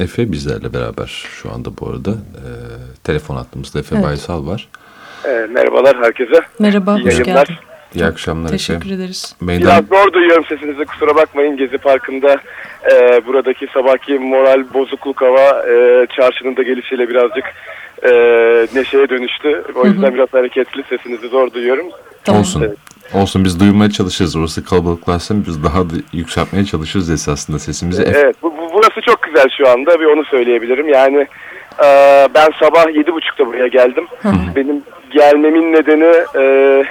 Efe bizlerle beraber şu anda bu arada. E, telefon attığımızda Efe evet. Baysal var. E, merhabalar herkese. Merhaba, İyi hoş geldin. İyi akşamlar Teşekkür Efe. ederiz. Meydan... Biraz zor duyuyorum sesinizi kusura bakmayın. Gezi Parkı'nda e, buradaki sabahki moral bozukluk hava e, çarşının da gelişiyle birazcık e, neşeye dönüştü. O yüzden hı hı. biraz hareketli sesinizi zor duyuyorum. Tamam. Olsun. Evet. Olsun biz duyulmaya çalışırız. Orası kalabalıklaşsın biz daha da yükseltmeye çalışırız esasında sesimizi. Evet bu, çok güzel şu anda bir onu söyleyebilirim. Yani e, ben sabah yedi buçukta buraya geldim. Hı. Benim gelmemin nedeni e,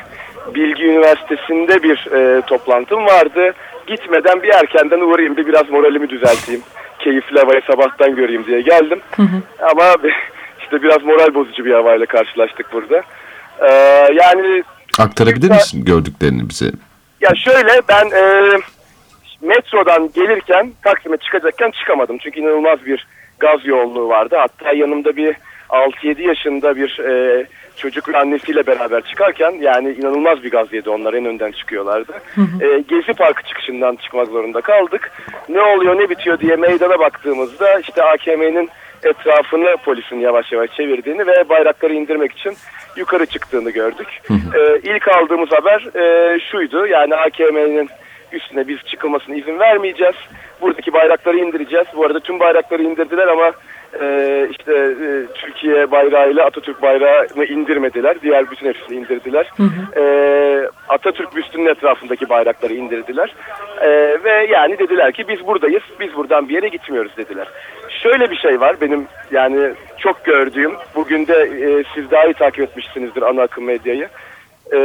Bilgi Üniversitesi'nde bir e, toplantım vardı. Gitmeden bir erkenden uğrayayım bir biraz moralimi düzelteyim. Keyifli havayı sabahtan göreyim diye geldim. Hı hı. Ama işte biraz moral bozucu bir havayla karşılaştık burada. Ee, yani Aktarabilir misin gördüklerini bize? Ya şöyle ben e, metrodan gelirken Taksim'e çıkacakken çıkamadım. Çünkü inanılmaz bir gaz yoğunluğu vardı. Hatta yanımda bir 6-7 yaşında bir e, çocuk ve annesiyle beraber çıkarken yani inanılmaz bir gaz yedi onlar en önden çıkıyorlardı. Hı hı. E, Gezi Parkı çıkışından çıkmak zorunda kaldık. Ne oluyor ne bitiyor diye meydana baktığımızda işte AKM'nin etrafını polisin yavaş yavaş çevirdiğini ve bayrakları indirmek için yukarı çıktığını gördük. Hı hı. E, ilk aldığımız haber e, şuydu yani AKM'nin üstüne biz çıkılmasına izin vermeyeceğiz. Buradaki bayrakları indireceğiz. Bu arada tüm bayrakları indirdiler ama e, işte e, Türkiye bayrağıyla Atatürk bayrağını indirmediler. Diğer bütün hepsini indirdiler. Hı hı. E, Atatürk büstünün etrafındaki bayrakları indirdiler. E, ve yani dediler ki biz buradayız. Biz buradan bir yere gitmiyoruz dediler. Şöyle bir şey var benim yani çok gördüğüm. Bugün de e, siz daha iyi takip etmişsinizdir ana akım medyayı. E,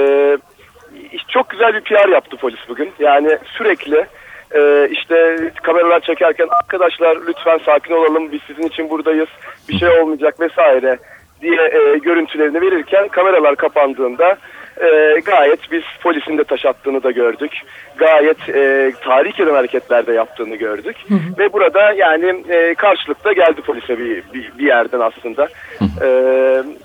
çok güzel bir PR yaptı polis bugün. Yani sürekli e, işte kameralar çekerken arkadaşlar lütfen sakin olalım biz sizin için buradayız bir şey olmayacak vesaire diye e, görüntülerini verirken kameralar kapandığında e, gayet biz polisin de taş attığını da gördük. Gayet e, tahrik eden hareketlerde yaptığını gördük. Hı hı. Ve burada yani e, karşılıkta geldi polise bir, bir, bir yerden aslında. Hı hı. E,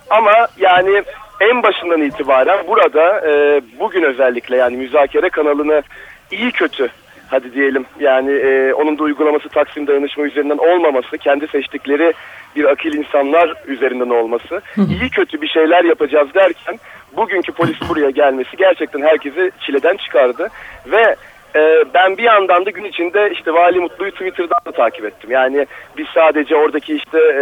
ama yani en başından itibaren burada e, bugün özellikle yani müzakere kanalını iyi kötü hadi diyelim yani e, onun da uygulaması Taksim dayanışma üzerinden olmaması, kendi seçtikleri bir akil insanlar üzerinden olması, iyi kötü bir şeyler yapacağız derken bugünkü polis buraya gelmesi gerçekten herkesi çileden çıkardı ve e, ben bir yandan da gün içinde işte Vali Mutlu'yu Twitter'dan da takip ettim. Yani biz sadece oradaki işte e,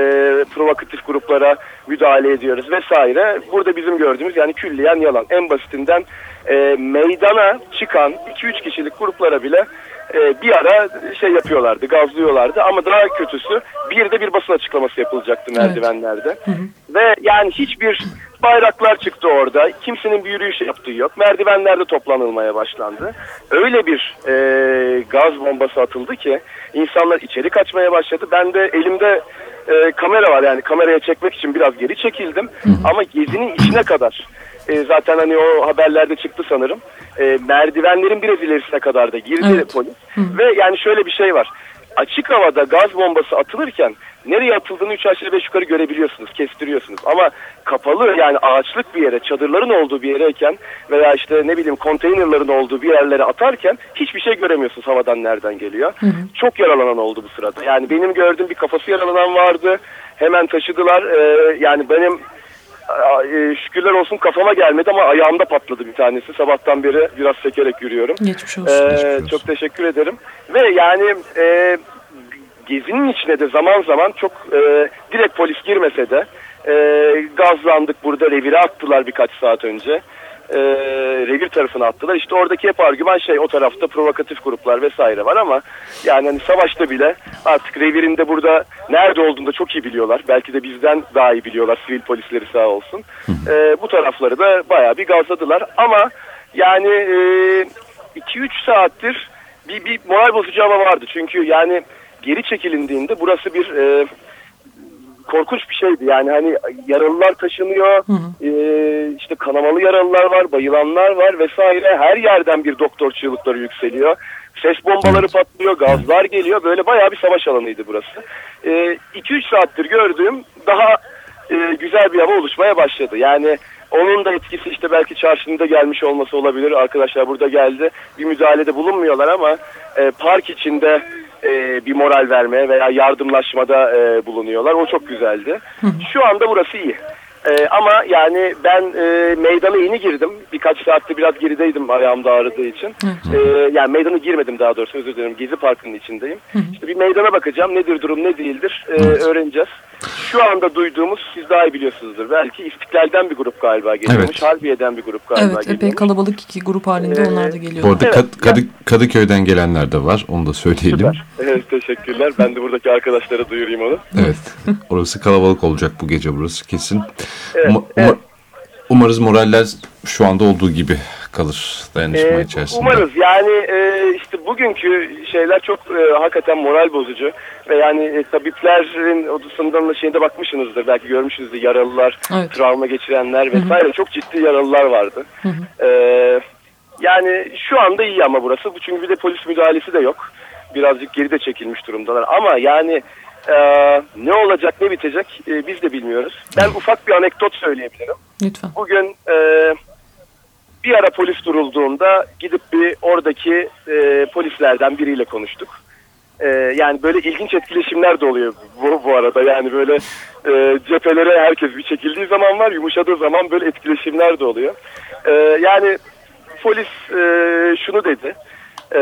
provokatif gruplara müdahale ediyoruz vesaire. Burada bizim gördüğümüz yani külliyen yalan. En basitinden e, meydana çıkan 2-3 kişilik gruplara bile e, bir ara şey yapıyorlardı, gazlıyorlardı ama daha kötüsü bir de bir basın açıklaması yapılacaktı merdivenlerde. Evet. Hı hı. Ve yani hiçbir bayraklar çıktı orada, kimsenin bir yürüyüş yaptığı yok, merdivenlerde toplanılmaya başlandı. Öyle bir e, gaz bombası atıldı ki insanlar içeri kaçmaya başladı. Ben de elimde e, kamera var yani kameraya çekmek için biraz geri çekildim ama gezinin içine kadar e, zaten hani o haberlerde çıktı sanırım. E, merdivenlerin biraz ilerisine kadar da girdi evet. polis. Hı. Ve yani şöyle bir şey var. Açık havada gaz bombası atılırken nereye atıldığını üç aşağı beş yukarı görebiliyorsunuz, kestiriyorsunuz. Ama kapalı yani ağaçlık bir yere, çadırların olduğu bir yereyken veya işte ne bileyim konteynerların olduğu bir yerlere atarken hiçbir şey göremiyorsunuz havadan nereden geliyor. Hı hı. Çok yaralanan oldu bu sırada. Yani benim gördüğüm bir kafası yaralanan vardı. Hemen taşıdılar. Ee, yani benim e, şükürler olsun kafama gelmedi ama ayağımda patladı bir tanesi. Sabahtan beri biraz sekerek yürüyorum. Geçmiş olsun. Ee, geçmiş olsun. Çok teşekkür ederim. Ve yani e, gezinin içine de zaman zaman çok e, direkt polis girmese de e, gazlandık burada revire attılar birkaç saat önce e, revir tarafına attılar. İşte oradaki hep argüman şey o tarafta provokatif gruplar vesaire var ama yani hani savaşta bile artık revirinde burada nerede olduğunu da çok iyi biliyorlar. Belki de bizden daha iyi biliyorlar sivil polisleri sağ olsun. E, bu tarafları da bayağı bir gazladılar ama yani 2-3 e, saattir bir, bir moral bozucu hava vardı. Çünkü yani geri çekilindiğinde burası bir e, korkunç bir şeydi. Yani hani yaralılar taşınıyor, hı hı. E, işte kanamalı yaralılar var, bayılanlar var vesaire. Her yerden bir doktor çığlıkları yükseliyor. Ses bombaları evet. patlıyor, gazlar geliyor. Böyle bayağı bir savaş alanıydı burası. 2-3 e, saattir gördüğüm daha e, güzel bir hava oluşmaya başladı. Yani onun da etkisi işte belki çarşının gelmiş olması olabilir. Arkadaşlar burada geldi. Bir müdahalede bulunmuyorlar ama e, park içinde e, bir moral vermeye veya yardımlaşmada e, bulunuyorlar. O çok güzeldi. Şu anda burası iyi. E, ama yani ben e, meydana yeni girdim. Birkaç saatte biraz gerideydim ayağımda ağrıdığı için. E, yani meydana girmedim daha doğrusu özür dilerim. Gezi Parkı'nın içindeyim. İşte bir meydana bakacağım. Nedir durum ne değildir e, öğreneceğiz. Şu anda duyduğumuz siz daha iyi biliyorsunuzdur. Belki İstiklal'den bir grup galiba geliyormuş. Evet. Harbiye'den bir grup galiba Evet epey geliyormuş. kalabalık iki grup halinde Ee, onlar da geliyor. Bu arada Evet, Kad- Kadı- Kadıköy'den gelenler de var. Onu da söyleyelim. Süper. Evet teşekkürler. Ben de buradaki arkadaşlara duyurayım onu. Evet. Orası kalabalık olacak bu gece burası kesin. Evet, Uma- evet. uma- Umarız moraller şu anda olduğu gibi kalır dayanışma Ee, içerisinde. umarız yani e, işte bugünkü şeyler çok e, hakikaten moral bozucu ve yani e, tabiplerin odasından şeyinde bakmışsınızdır belki görmüşsünüzdür yaralılar, Evet. travma geçirenler vesaire çok ciddi yaralılar vardı. Ee, yani şu anda iyi ama burası Bu çünkü bir de polis müdahalesi de yok. Birazcık geride çekilmiş durumdalar ama yani e, ne olacak ne bitecek e, biz de bilmiyoruz. Ben ufak bir anekdot söyleyebilirim. Lütfen. Bugün e, bir ara polis durulduğunda gidip bir oradaki e, polislerden biriyle konuştuk. E, yani böyle ilginç etkileşimler de oluyor bu, bu arada. Yani böyle e, cephelere herkes bir çekildiği zaman var, yumuşadığı zaman böyle etkileşimler de oluyor. E, yani polis e, şunu dedi. E,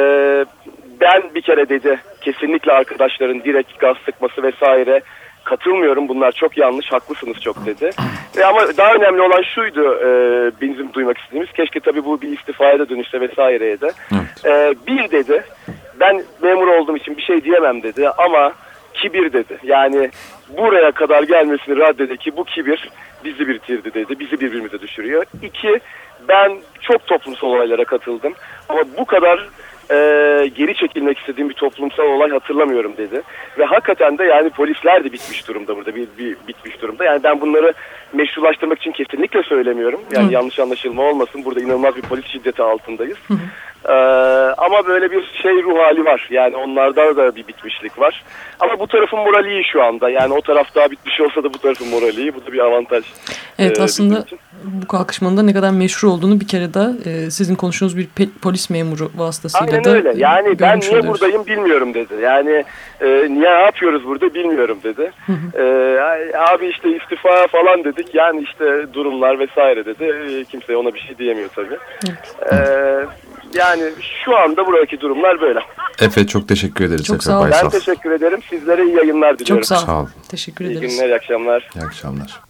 ben bir kere dedi kesinlikle arkadaşların direkt gaz sıkması vesaire katılmıyorum. Bunlar çok yanlış, haklısınız çok dedi. Ve ama daha önemli olan şuydu e, bizim duymak istediğimiz. Keşke tabii bu bir istifaya da dönüşse vesaireye de. Evet. E, bir dedi, ben memur olduğum için bir şey diyemem dedi ama kibir dedi. Yani buraya kadar gelmesini raddede ki bu kibir bizi bitirdi dedi. Bizi birbirimize düşürüyor. İki, ben çok toplumsal olaylara katıldım. Ama bu kadar e, geri çekilmek istediğim bir toplumsal olay hatırlamıyorum dedi. Ve hakikaten de yani polisler de bitmiş durumda burada. Bir, bir bitmiş durumda. Yani ben bunları meşrulaştırmak için kesinlikle söylemiyorum. Yani yanlış anlaşılma olmasın. Burada inanılmaz bir polis şiddeti altındayız. Ee, ama böyle bir şey ruh hali var. Yani onlarda da bir bitmişlik var. Ama bu tarafın morali iyi şu anda. Yani o taraf daha bitmiş olsa da bu tarafın morali iyi. Bu da bir avantaj. Evet Ee, aslında için. Bu kalkışmanın da ne kadar meşru olduğunu bir kere daha e, sizin konuştuğunuz bir polis memuru vasıtasıyla Aynen da öyle. e, Yani ben niye oluyoruz. buradayım bilmiyorum dedi. Yani e, niye ne yapıyoruz burada bilmiyorum dedi. E, abi işte istifa falan dedik. Yani işte durumlar vesaire dedi. E, kimse ona bir şey diyemiyor tabii. E, yani şu anda buradaki durumlar böyle. Efe çok teşekkür ederiz. Çok Efe sağ ol. Ben teşekkür ederim. Sizlere iyi yayınlar diliyorum. Çok sağ ol. Sağ ol. Teşekkür İyi ederiz. günler, iyi akşamlar. İyi akşamlar.